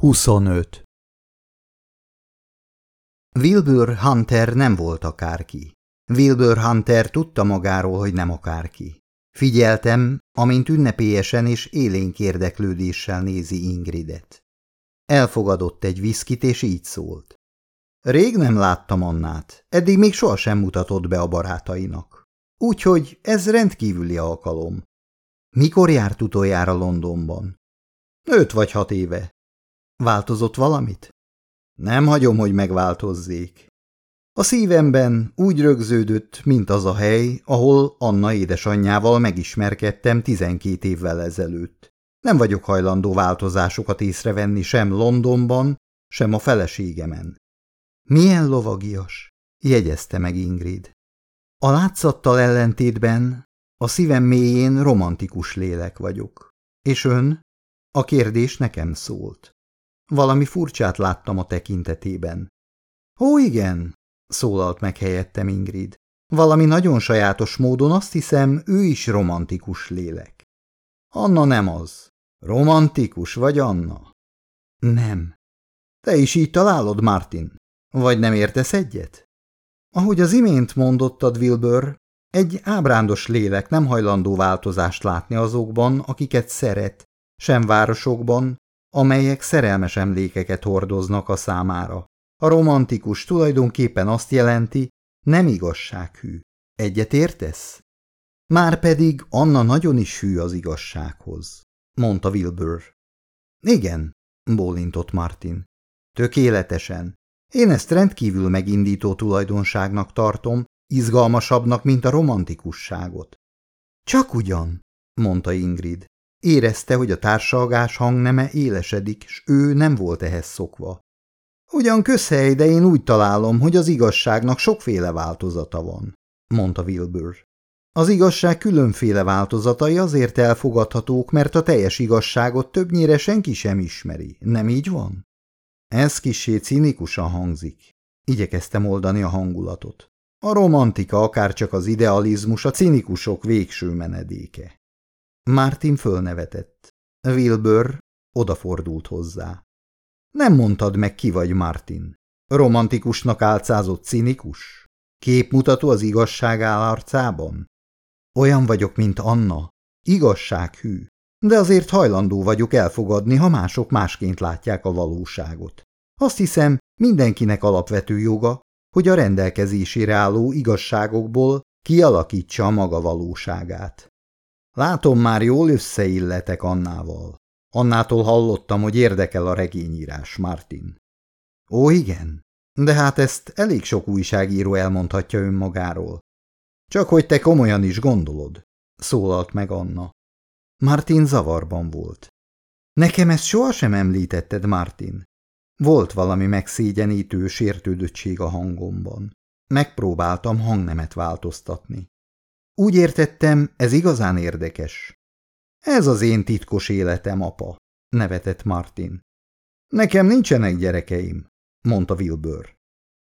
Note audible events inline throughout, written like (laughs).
25. Wilbur Hunter nem volt akárki. Wilbur Hunter tudta magáról, hogy nem akárki. Figyeltem, amint ünnepélyesen és élénk érdeklődéssel nézi Ingridet. Elfogadott egy viszkit, és így szólt. Rég nem láttam Annát, eddig még sohasem mutatott be a barátainak. Úgyhogy ez rendkívüli alkalom. Mikor járt utoljára Londonban? Öt vagy hat éve, Változott valamit? Nem hagyom, hogy megváltozzék. A szívemben úgy rögződött, mint az a hely, ahol Anna édesanyjával megismerkedtem tizenkét évvel ezelőtt. Nem vagyok hajlandó változásokat észrevenni sem Londonban, sem a feleségemen. Milyen lovagias, jegyezte meg Ingrid. A látszattal ellentétben a szívem mélyén romantikus lélek vagyok. És ön? A kérdés nekem szólt. Valami furcsát láttam a tekintetében. Ó, igen, szólalt meg helyettem Ingrid. Valami nagyon sajátos módon azt hiszem, ő is romantikus lélek. Anna nem az. Romantikus vagy, Anna? Nem. Te is így találod, Martin? Vagy nem értesz egyet? Ahogy az imént mondottad, Wilbur, egy ábrándos lélek nem hajlandó változást látni azokban, akiket szeret, sem városokban, amelyek szerelmes emlékeket hordoznak a számára. A romantikus tulajdonképpen azt jelenti, nem igazsághű. Egyet értesz? Márpedig Anna nagyon is hű az igazsághoz, mondta Wilbur. Igen, bólintott Martin. Tökéletesen. Én ezt rendkívül megindító tulajdonságnak tartom, izgalmasabbnak, mint a romantikusságot. Csak ugyan, mondta Ingrid. Érezte, hogy a társalgás hangneme élesedik, s ő nem volt ehhez szokva. Ugyan közhely, de én úgy találom, hogy az igazságnak sokféle változata van, mondta Wilbur. Az igazság különféle változatai azért elfogadhatók, mert a teljes igazságot többnyire senki sem ismeri, nem így van? Ez kissé cinikusan hangzik. Igyekeztem oldani a hangulatot. A romantika, akárcsak az idealizmus, a cinikusok végső menedéke. Martin fölnevetett. Wilbur odafordult hozzá. Nem mondtad meg, ki vagy, Martin. Romantikusnak álcázott cinikus? Képmutató az igazság áll arcában? Olyan vagyok, mint Anna. Igazsághű. De azért hajlandó vagyok elfogadni, ha mások másként látják a valóságot. Azt hiszem, mindenkinek alapvető joga, hogy a rendelkezésére álló igazságokból kialakítsa a maga valóságát. Látom, már jól összeilletek Annával. Annától hallottam, hogy érdekel a regényírás, Martin. Ó, igen, de hát ezt elég sok újságíró elmondhatja önmagáról. Csak hogy te komolyan is gondolod, szólalt meg Anna. Martin zavarban volt. Nekem ezt sohasem említetted, Martin. Volt valami megszégyenítő sértődöttség a hangomban. Megpróbáltam hangnemet változtatni. Úgy értettem, ez igazán érdekes. Ez az én titkos életem, apa, nevetett Martin. Nekem nincsenek gyerekeim, mondta Wilbur.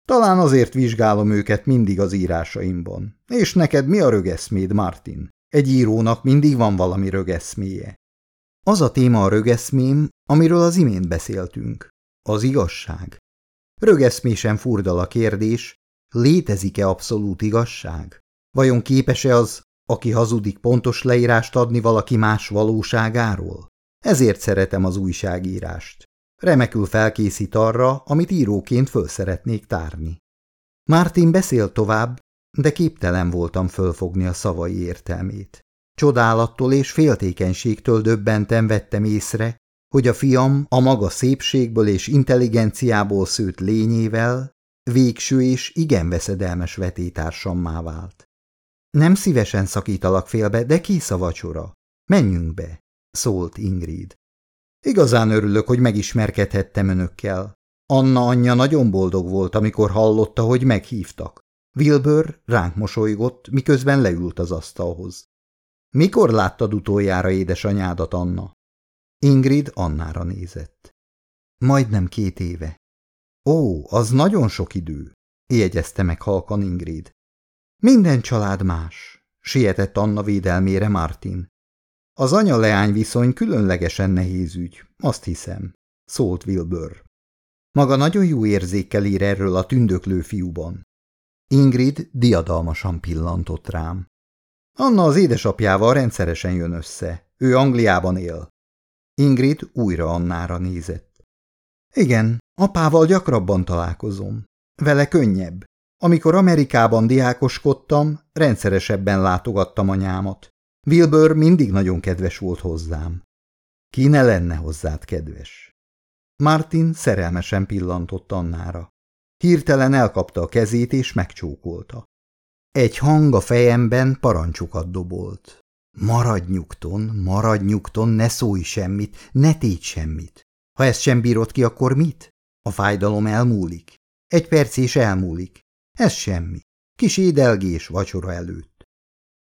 Talán azért vizsgálom őket mindig az írásaimban. És neked mi a rögeszméd, Martin? Egy írónak mindig van valami rögeszméje. Az a téma a rögeszmém, amiről az imént beszéltünk. Az igazság. Rögeszmésen furdal a kérdés, létezik-e abszolút igazság? Vajon képes-e az, aki hazudik pontos leírást adni valaki más valóságáról? Ezért szeretem az újságírást. Remekül felkészít arra, amit íróként föl szeretnék tárni. Martin beszélt tovább, de képtelen voltam fölfogni a szavai értelmét. Csodálattól és féltékenységtől döbbenten vettem észre, hogy a fiam a maga szépségből és intelligenciából szőtt lényével végső és igen veszedelmes vetétársammá vált. Nem szívesen szakítalak félbe, de kész a vacsora. Menjünk be, szólt Ingrid. Igazán örülök, hogy megismerkedhettem önökkel. Anna anyja nagyon boldog volt, amikor hallotta, hogy meghívtak. Wilbur ránk mosolygott, miközben leült az asztalhoz. Mikor láttad utoljára édesanyádat, Anna? Ingrid Annára nézett. Majdnem két éve. Ó, az nagyon sok idő, jegyezte meg halkan Ingrid. Minden család más, sietett Anna védelmére Martin. Az anya-leány viszony különlegesen nehéz ügy, azt hiszem. szólt Wilbur. Maga nagyon jó érzékkel ír erről a tündöklő fiúban. Ingrid diadalmasan pillantott rám. Anna az édesapjával rendszeresen jön össze. Ő Angliában él. Ingrid újra Annára nézett. Igen, apával gyakrabban találkozom. Vele könnyebb. Amikor Amerikában diákoskodtam, rendszeresebben látogattam anyámat. Wilbur mindig nagyon kedves volt hozzám. Ki ne lenne hozzád kedves? Martin szerelmesen pillantott Annára. Hirtelen elkapta a kezét és megcsókolta. Egy hang a fejemben parancsokat dobolt. Maradj nyugton, maradj nyugton, ne szólj semmit, ne tégy semmit. Ha ezt sem bírod ki, akkor mit? A fájdalom elmúlik. Egy perc és elmúlik. Ez semmi. Kis édelgés vacsora előtt.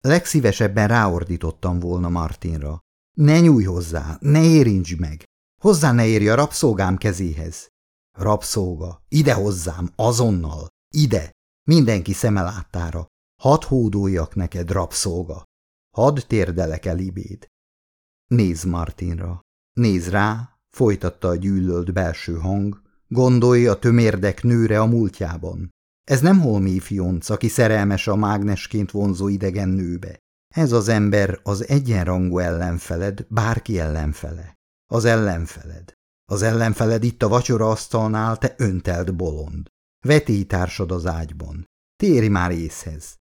Legszívesebben ráordítottam volna Martinra. Ne nyújj hozzá, ne érints meg. Hozzá ne érj a rabszolgám kezéhez. Rabszolga, ide hozzám, azonnal, ide, mindenki szeme láttára. Hadd hódoljak neked, rabszolga. Hadd térdelek elibéd. Néz Martinra. Néz rá, folytatta a gyűlölt belső hang. Gondolj a tömérdek nőre a múltjában. Ez nem holmi fionc, aki szerelmes a mágnesként vonzó idegen nőbe. Ez az ember az egyenrangú ellenfeled, bárki ellenfele. Az ellenfeled. Az ellenfeled itt a vacsora asztalnál, te öntelt bolond. Vetélytársad az ágyban. Téri már észhez.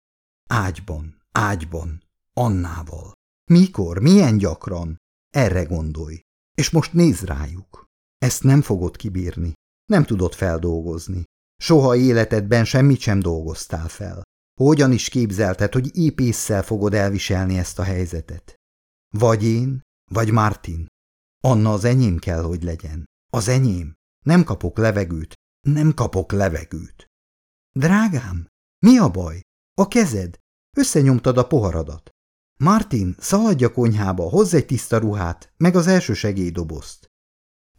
Ágyban, ágyban, Annával. Mikor, milyen gyakran? Erre gondolj. És most nézz rájuk. Ezt nem fogod kibírni. Nem tudod feldolgozni. Soha életedben semmit sem dolgoztál fel. Hogyan is képzelted, hogy épésszel fogod elviselni ezt a helyzetet? Vagy én, vagy Martin. Anna az enyém kell, hogy legyen. Az enyém. Nem kapok levegőt. Nem kapok levegőt. Drágám, mi a baj? A kezed. Összenyomtad a poharadat. Martin, szaladj a konyhába, hozz egy tiszta ruhát, meg az első segélydobozt.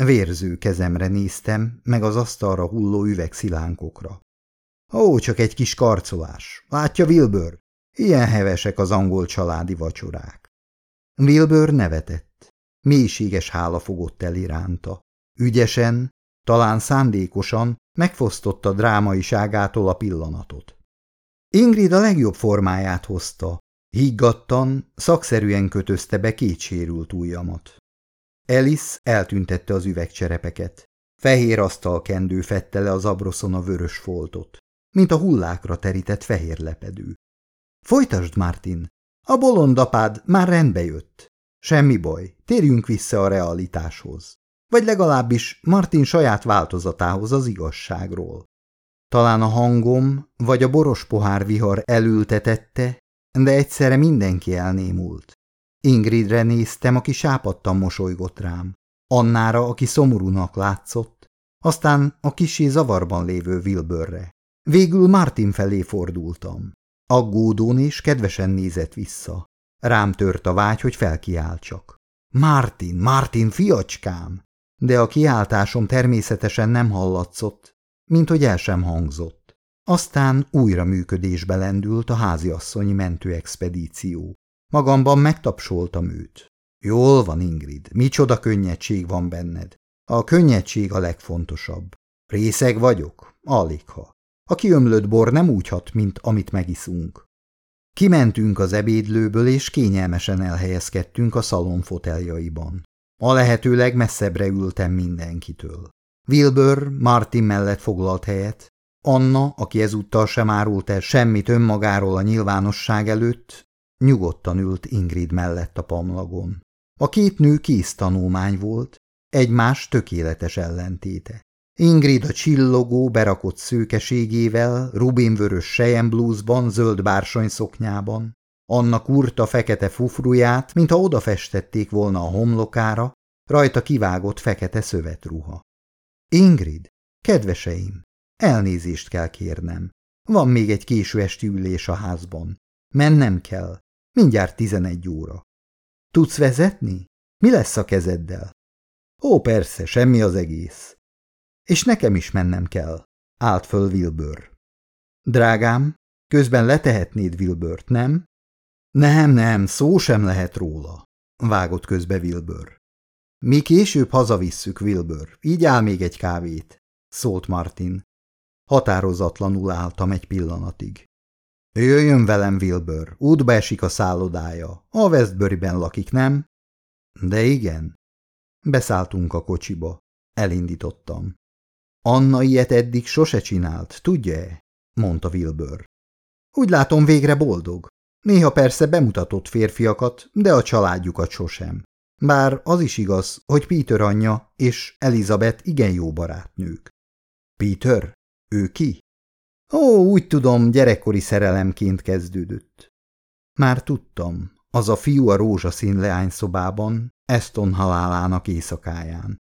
Vérző kezemre néztem, meg az asztalra hulló üvegszilánkokra. Ó, csak egy kis karcolás. Látja, Wilbur? Ilyen hevesek az angol családi vacsorák. Wilbur nevetett. Mélységes hála fogott el iránta. Ügyesen, talán szándékosan megfosztotta drámaiságától a pillanatot. Ingrid a legjobb formáját hozta, higgadtan, szakszerűen kötözte be két sérült ujjamat. Alice eltüntette az üvegcserepeket. Fehér asztalkendő fette le az abroszon a vörös foltot, mint a hullákra terített fehér lepedő. Folytasd, Martin! A bolondapád már rendbe jött. Semmi baj, térjünk vissza a realitáshoz. Vagy legalábbis Martin saját változatához az igazságról. Talán a hangom vagy a boros pohár vihar elültetette, de egyszerre mindenki elnémult. Ingridre néztem, aki sápadtan mosolygott rám. Annára, aki szomorúnak látszott, aztán a kisé zavarban lévő Wilburre. Végül Martin felé fordultam. Aggódón és kedvesen nézett vissza. Rám tört a vágy, hogy felkiáltsak. Martin, Martin, fiacskám! De a kiáltásom természetesen nem hallatszott, mint hogy el sem hangzott. Aztán újra működésbe lendült a háziasszonyi mentőexpedíció. Magamban megtapsoltam őt. Jól van, Ingrid, micsoda könnyedség van benned. A könnyedség a legfontosabb. Részeg vagyok? Aligha. A kiömlött bor nem úgy hat, mint amit megiszunk. Kimentünk az ebédlőből, és kényelmesen elhelyezkedtünk a szalon foteljaiban. A lehető legmesszebbre ültem mindenkitől. Wilbur Martin mellett foglalt helyet, Anna, aki ezúttal sem árult el semmit önmagáról a nyilvánosság előtt, nyugodtan ült Ingrid mellett a pamlagon. A két nő kész tanulmány volt, egymás tökéletes ellentéte. Ingrid a csillogó, berakott szőkeségével, rubinvörös sejemblúzban, zöld bársony szoknyában. Anna kurta fekete fufruját, mintha odafestették volna a homlokára, rajta kivágott fekete szövetruha. Ingrid, kedveseim, elnézést kell kérnem. Van még egy késő esti ülés a házban. Mennem kell. Mindjárt tizenegy óra. Tudsz vezetni? Mi lesz a kezeddel? Ó, persze, semmi az egész. És nekem is mennem kell. Állt föl Wilbur. Drágám, közben letehetnéd Wilburt, nem? Nem, nem, szó sem lehet róla, vágott közbe Wilbur. Mi később hazavisszük, Wilbur, így áll még egy kávét, szólt Martin. Határozatlanul álltam egy pillanatig. Jöjjön velem, Wilbur, útba esik a szállodája. A Westburyben lakik, nem? De igen. Beszálltunk a kocsiba. Elindítottam. Anna ilyet eddig sose csinált, tudja-e? mondta Wilbur. Úgy látom végre boldog. Néha persze bemutatott férfiakat, de a családjukat sosem. Bár az is igaz, hogy Peter anyja és Elizabeth igen jó barátnők. Peter? Ő ki? Ó, úgy tudom, gyerekkori szerelemként kezdődött. Már tudtam, az a fiú a rózsaszín leányszobában, Eston halálának éjszakáján.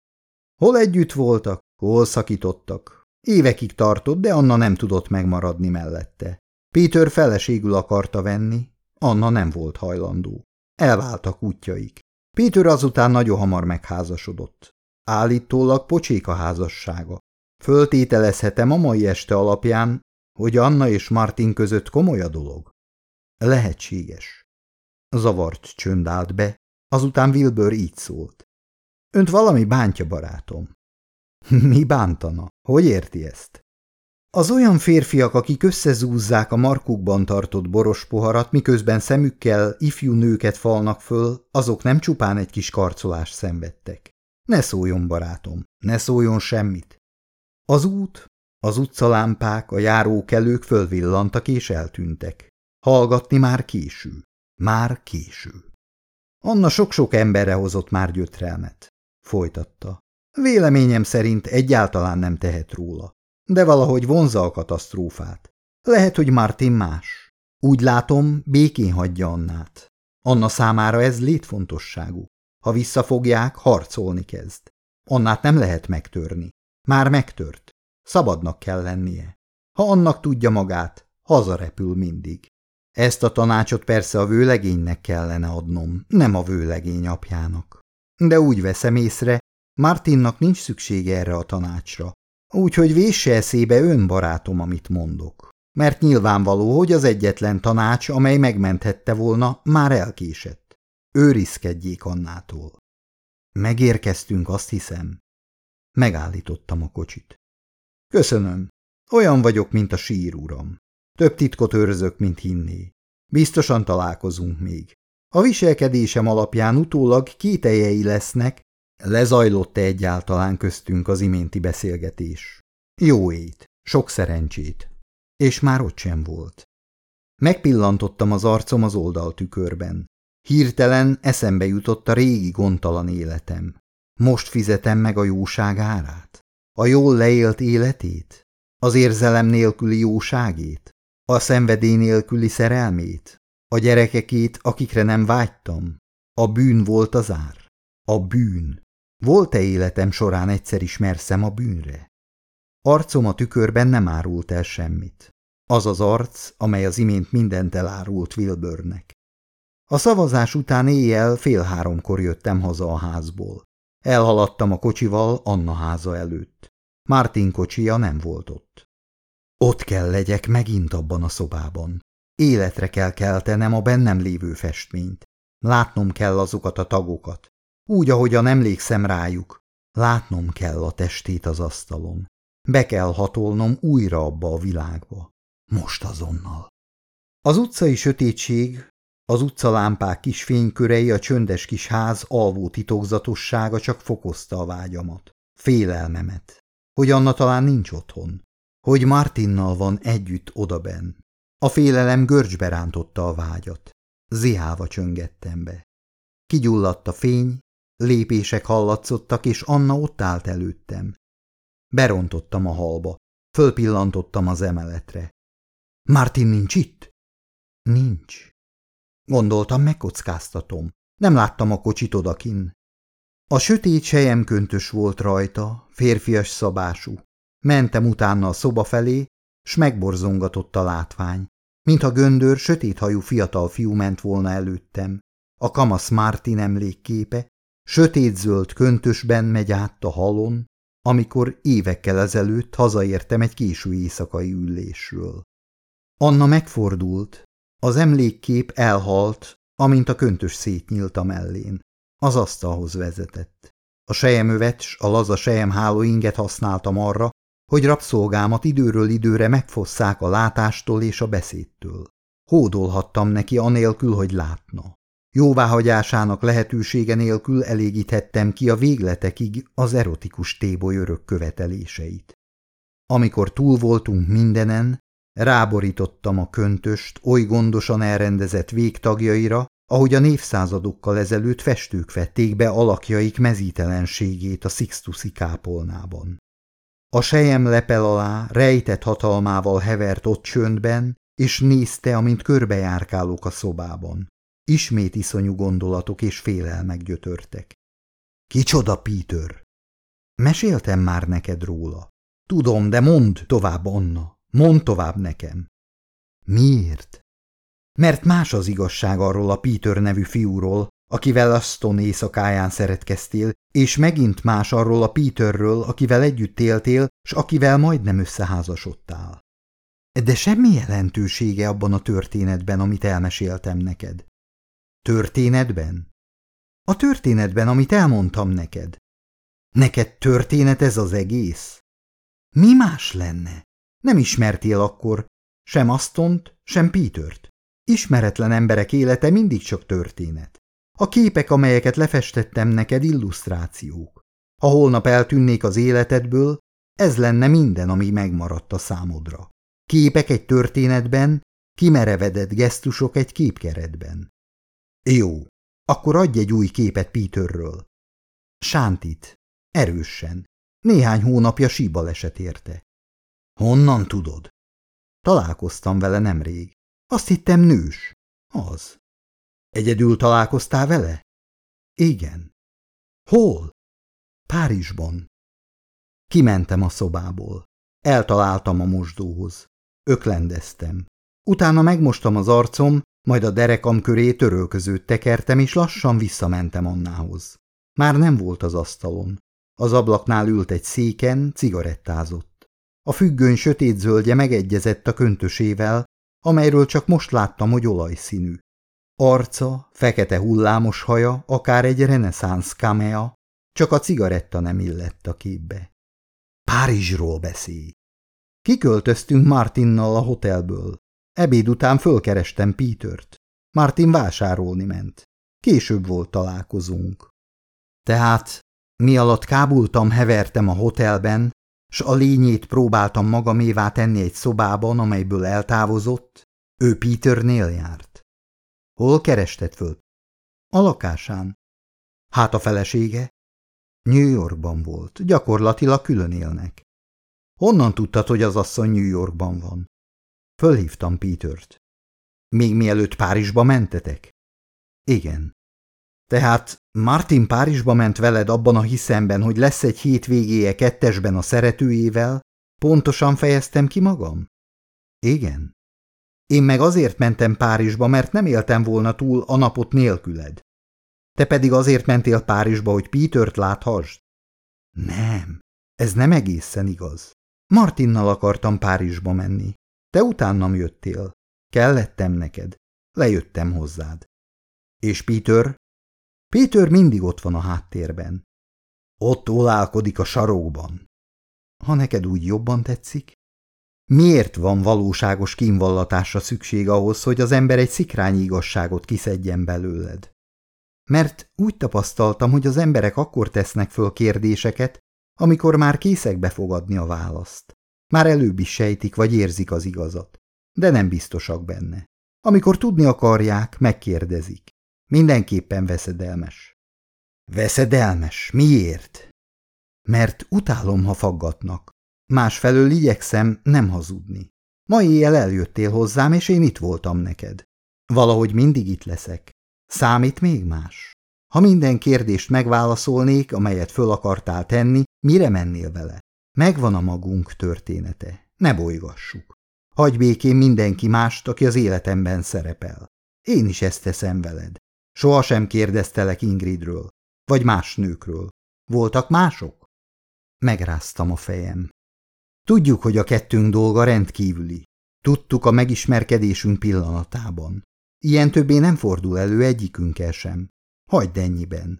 Hol együtt voltak, hol szakítottak. Évekig tartott, de Anna nem tudott megmaradni mellette. Péter feleségül akarta venni, Anna nem volt hajlandó. Elváltak útjaik. Péter azután nagyon hamar megházasodott. Állítólag pocsék a házassága. Föltételezhetem a mai este alapján, hogy Anna és Martin között komoly a dolog. Lehetséges. Zavart csönd állt be, azután Wilbur így szólt. Önt valami bántja, barátom. (laughs) Mi bántana? Hogy érti ezt? Az olyan férfiak, akik összezúzzák a markukban tartott boros poharat, miközben szemükkel ifjú nőket falnak föl, azok nem csupán egy kis karcolást szenvedtek. Ne szóljon, barátom, ne szóljon semmit. Az út, az utcalámpák, a járókelők fölvillantak és eltűntek. Hallgatni már késő. Már késő. Anna sok-sok emberre hozott már gyötrelmet. Folytatta. Véleményem szerint egyáltalán nem tehet róla de valahogy vonza a katasztrófát. Lehet, hogy Martin más. Úgy látom, békén hagyja Annát. Anna számára ez létfontosságú. Ha visszafogják, harcolni kezd. Annát nem lehet megtörni. Már megtört. Szabadnak kell lennie. Ha annak tudja magát, hazarepül mindig. Ezt a tanácsot persze a vőlegénynek kellene adnom, nem a vőlegény apjának. De úgy veszem észre, Martinnak nincs szüksége erre a tanácsra. Úgyhogy vésse eszébe ön, barátom, amit mondok. Mert nyilvánvaló, hogy az egyetlen tanács, amely megmenthette volna, már elkésett. Őrizkedjék Annától. Megérkeztünk, azt hiszem. Megállítottam a kocsit. Köszönöm. Olyan vagyok, mint a sír, uram. Több titkot őrzök, mint hinné. Biztosan találkozunk még. A viselkedésem alapján utólag kételjei lesznek, Lezajlott-e egyáltalán köztünk az iménti beszélgetés? Jó ét, sok szerencsét. És már ott sem volt. Megpillantottam az arcom az oldaltükörben. Hirtelen eszembe jutott a régi gondtalan életem. Most fizetem meg a jóság árát? A jól leélt életét? Az érzelem nélküli jóságét? A szenvedély nélküli szerelmét? A gyerekekét, akikre nem vágytam? A bűn volt az ár? A bűn. Volt-e életem során egyszer is merszem a bűnre? Arcom a tükörben nem árult el semmit. Az az arc, amely az imént mindent elárult Wilburnek. A szavazás után éjjel fél háromkor jöttem haza a házból. Elhaladtam a kocsival Anna háza előtt. Martin kocsia nem volt ott. Ott kell legyek megint abban a szobában. Életre kell keltenem a bennem lévő festményt. Látnom kell azokat a tagokat, úgy, ahogyan emlékszem rájuk. Látnom kell a testét az asztalon. Be kell hatolnom újra abba a világba. Most azonnal. Az utcai sötétség, az utcalámpák kis fénykörei, a csöndes kis ház alvó titokzatossága csak fokozta a vágyamat. Félelmemet. Hogy Anna talán nincs otthon. Hogy Martinnal van együtt odaben. A félelem görcsbe rántotta a vágyat. Zihálva csöngettem be. Kigyulladt a fény, Lépések hallatszottak, és Anna ott állt előttem. Berontottam a halba. Fölpillantottam az emeletre. Martin nincs itt? Nincs. Gondoltam, megkockáztatom. Nem láttam a kocsit odakin. A sötét sejemköntös volt rajta, férfias szabású. Mentem utána a szoba felé, s megborzongatott a látvány, mintha göndör, sötéthajú fiatal fiú ment volna előttem. A kamasz Martin emlékképe, Sötétzöld köntösben megy át a halon, amikor évekkel ezelőtt hazaértem egy késő éjszakai ülésről. Anna megfordult, az emlékkép elhalt, amint a köntös szétnyílt a mellén. Az asztalhoz vezetett. A sejemövet s a laza sejemhálóinget használtam arra, hogy rabszolgámat időről időre megfosszák a látástól és a beszédtől. Hódolhattam neki anélkül, hogy látna. Jóváhagyásának lehetősége nélkül elégíthettem ki a végletekig az erotikus téboly örök követeléseit. Amikor túl voltunk mindenen, ráborítottam a köntöst oly gondosan elrendezett végtagjaira, ahogy a névszázadokkal ezelőtt festők vették be alakjaik mezítelenségét a Sixtusi kápolnában. A sejem lepel alá rejtett hatalmával hevert ott csöndben, és nézte, amint körbejárkálok a szobában. Ismét iszonyú gondolatok és félelmek gyötörtek. Kicsoda, Peter? Meséltem már neked róla. Tudom, de mondd tovább, Anna. Mondd tovább nekem. Miért? Mert más az igazság arról a Peter nevű fiúról, akivel Aston éjszakáján szeretkeztél, és megint más arról a Peterről, akivel együtt éltél, s akivel majdnem összeházasodtál. De semmi jelentősége abban a történetben, amit elmeséltem neked. Történetben? A történetben, amit elmondtam neked. Neked történet ez az egész? Mi más lenne? Nem ismertél akkor sem Astont, sem Petert. Ismeretlen emberek élete mindig csak történet. A képek, amelyeket lefestettem neked, illusztrációk. Ha holnap eltűnnék az életedből, ez lenne minden, ami megmaradt a számodra. Képek egy történetben, kimerevedett gesztusok egy képkeretben. Jó, akkor adj egy új képet Peterről. Sántit, erősen. Néhány hónapja síbaleset érte. Honnan tudod? Találkoztam vele nemrég. Azt hittem nős. Az. Egyedül találkoztál vele? Igen. Hol? Párizsban. Kimentem a szobából. Eltaláltam a mosdóhoz. Öklendeztem. Utána megmostam az arcom, majd a derekam köré törölközőt tekertem, és lassan visszamentem Annához. Már nem volt az asztalon. Az ablaknál ült egy széken, cigarettázott. A függöny sötét zöldje megegyezett a köntösével, amelyről csak most láttam, hogy olajszínű. Arca, fekete hullámos haja, akár egy reneszánsz kamea, csak a cigaretta nem illett a képbe. Párizsról beszél. Kiköltöztünk Martinnal a hotelből. Ebéd után fölkerestem Petert. Martin vásárolni ment. Később volt találkozunk. Tehát mi alatt kábultam, hevertem a hotelben, s a lényét próbáltam magamévá tenni egy szobában, amelyből eltávozott, ő Peternél járt. Hol kerested föl? A lakásán. Hát a felesége? New Yorkban volt, gyakorlatilag külön élnek. Honnan tudtad, hogy az asszony New Yorkban van? Fölhívtam Petert. Még mielőtt Párizsba mentetek? Igen. Tehát Martin Párizsba ment veled abban a hiszemben, hogy lesz egy hétvégéje kettesben a szeretőjével? Pontosan fejeztem ki magam? Igen. Én meg azért mentem Párizsba, mert nem éltem volna túl a napot nélküled. Te pedig azért mentél Párizsba, hogy Petert láthassd? Nem, ez nem egészen igaz. Martinnal akartam Párizsba menni. Te utánam jöttél. Kellettem neked. Lejöttem hozzád. És Peter? Peter mindig ott van a háttérben. Ott olálkodik a sarokban. Ha neked úgy jobban tetszik? Miért van valóságos kínvallatásra szükség ahhoz, hogy az ember egy szikrányi igazságot kiszedjen belőled? Mert úgy tapasztaltam, hogy az emberek akkor tesznek föl kérdéseket, amikor már készek befogadni a választ. Már előbb is sejtik vagy érzik az igazat, de nem biztosak benne. Amikor tudni akarják, megkérdezik. Mindenképpen veszedelmes. Veszedelmes? Miért? Mert utálom, ha faggatnak. Másfelől igyekszem nem hazudni. Ma éjjel eljöttél hozzám, és én itt voltam neked. Valahogy mindig itt leszek. Számít még más? Ha minden kérdést megválaszolnék, amelyet föl akartál tenni, mire mennél vele? Megvan a magunk története. Ne bolygassuk. Hagy békén mindenki mást, aki az életemben szerepel. Én is ezt teszem veled. Soha sem kérdeztelek Ingridről, vagy más nőkről. Voltak mások? Megráztam a fejem. Tudjuk, hogy a kettőnk dolga rendkívüli. Tudtuk a megismerkedésünk pillanatában. Ilyen többé nem fordul elő egyikünkkel sem. Hagyd ennyiben.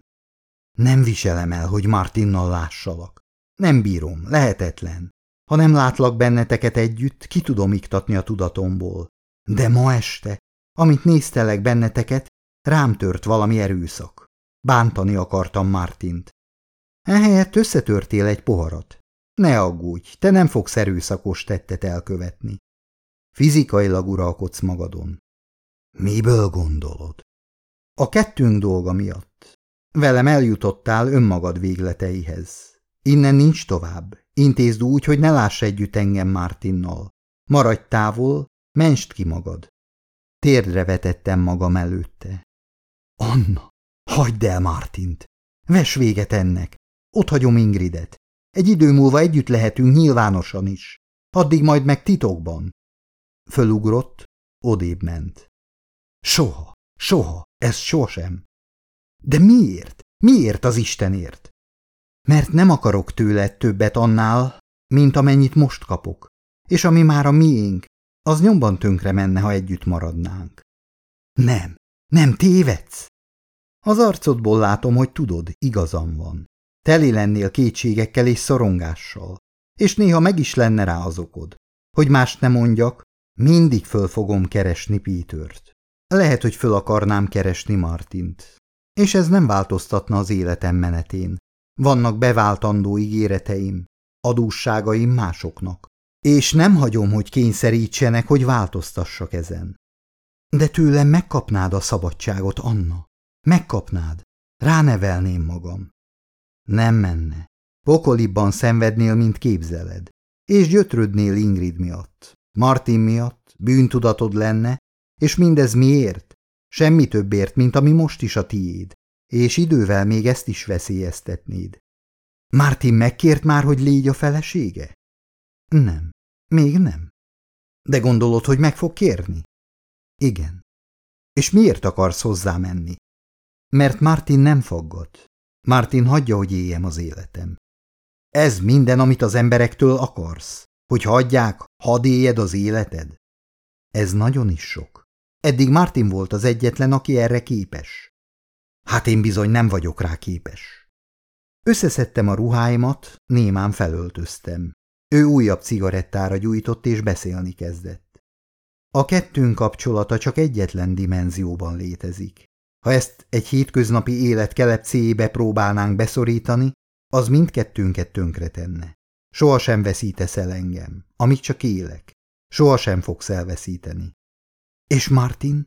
Nem viselem el, hogy Martinnal lássalak. Nem bírom, lehetetlen. Ha nem látlak benneteket együtt, ki tudom iktatni a tudatomból. De ma este, amit néztelek benneteket, rám tört valami erőszak. Bántani akartam Martint. Ehelyett összetörtél egy poharat. Ne aggódj, te nem fogsz erőszakos tettet elkövetni. Fizikailag uralkodsz magadon. Miből gondolod? A kettőnk dolga miatt. Velem eljutottál önmagad végleteihez. Innen nincs tovább. Intézd úgy, hogy ne láss együtt engem Martinnal. Maradj távol, menst ki magad. Térdre vetettem magam előtte. Anna, hagyd el Martint. Ves véget ennek. Ott hagyom Ingridet. Egy idő múlva együtt lehetünk nyilvánosan is. Addig majd meg titokban. Fölugrott, odébb ment. Soha, soha, ez sosem. De miért? Miért az Istenért? Mert nem akarok tőle többet annál, mint amennyit most kapok, és ami már a miénk, az nyomban tönkre menne, ha együtt maradnánk. Nem, nem tévedsz. Az arcodból látom, hogy tudod, igazam van. Teli lennél kétségekkel és szorongással, és néha meg is lenne rá az okod. Hogy mást nem mondjak, mindig föl fogom keresni Pítört. Lehet, hogy föl akarnám keresni Martint. És ez nem változtatna az életem menetén. Vannak beváltandó ígéreteim, adósságaim másoknak. És nem hagyom, hogy kényszerítsenek, hogy változtassak ezen. De tőlem megkapnád a szabadságot, Anna. Megkapnád. Ránevelném magam. Nem menne. Pokolibban szenvednél, mint képzeled. És gyötrödnél Ingrid miatt. Martin miatt bűntudatod lenne, és mindez miért? Semmi többért, mint ami most is a tiéd, és idővel még ezt is veszélyeztetnéd. Martin megkért már, hogy légy a felesége? Nem, még nem. De gondolod, hogy meg fog kérni? Igen. És miért akarsz hozzá menni? Mert Martin nem faggat. Martin hagyja, hogy éljem az életem. Ez minden, amit az emberektől akarsz? Hogy hagyják, hadd éljed az életed? Ez nagyon is sok. Eddig Martin volt az egyetlen, aki erre képes. Hát én bizony nem vagyok rá képes. Összeszedtem a ruháimat, némán felöltöztem. Ő újabb cigarettára gyújtott és beszélni kezdett. A kettőnk kapcsolata csak egyetlen dimenzióban létezik. Ha ezt egy hétköznapi élet kelepcéjébe próbálnánk beszorítani, az mindkettőnket tönkretenne. Sohasem veszítesz el engem, amíg csak élek. Sohasem fogsz elveszíteni. És Martin?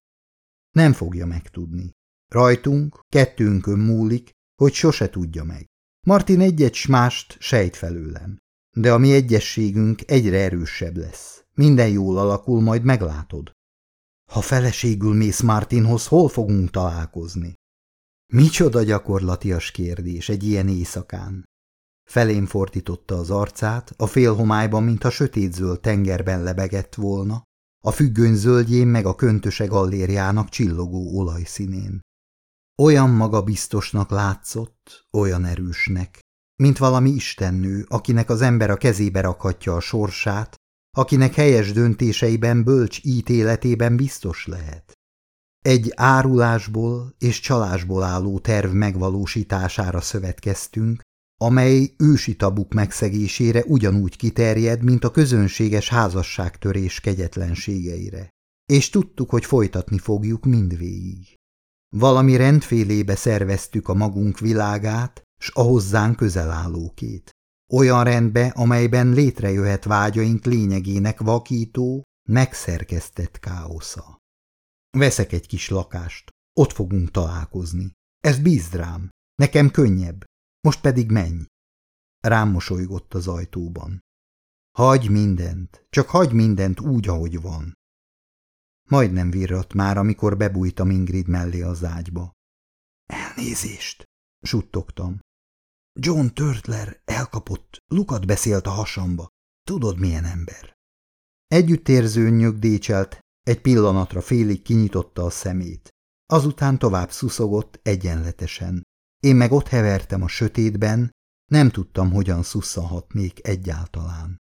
Nem fogja megtudni. Rajtunk, kettőnkön múlik, hogy sose tudja meg. Martin egyet s mást sejt felőlem, de a mi egyességünk egyre erősebb lesz. Minden jól alakul, majd meglátod. Ha feleségül mész Martinhoz, hol fogunk találkozni? Micsoda gyakorlatias kérdés egy ilyen éjszakán. Felém fordította az arcát, a félhomályban, mintha sötétzöld tengerben lebegett volna, a függöny zöldjén meg a köntöse gallériának csillogó olajszínén. Olyan magabiztosnak látszott, olyan erősnek, mint valami istennő, akinek az ember a kezébe rakhatja a sorsát, akinek helyes döntéseiben, bölcs ítéletében biztos lehet. Egy árulásból és csalásból álló terv megvalósítására szövetkeztünk, amely ősi tabuk megszegésére ugyanúgy kiterjed, mint a közönséges házasságtörés kegyetlenségeire. És tudtuk, hogy folytatni fogjuk mindvégig. Valami rendfélébe szerveztük a magunk világát, s a hozzánk közel állókét. Olyan rendbe, amelyben létrejöhet vágyaink lényegének vakító, megszerkesztett káosza. Veszek egy kis lakást, ott fogunk találkozni. Ez bízd rám, nekem könnyebb, most pedig menj. Rám mosolygott az ajtóban. Hagy mindent, csak hagy mindent úgy, ahogy van. Majdnem virrat már, amikor bebújtam Ingrid mellé az ágyba. Elnézést, suttogtam. John Törtler elkapott, lukat beszélt a hasamba. Tudod, milyen ember. Együttérző nyögdécselt, egy pillanatra félig kinyitotta a szemét. Azután tovább szuszogott egyenletesen. Én meg ott hevertem a sötétben, nem tudtam, hogyan szusszanhatnék egyáltalán.